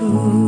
bagiku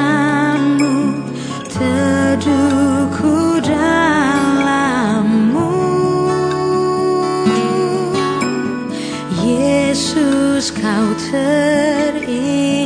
scouted er in.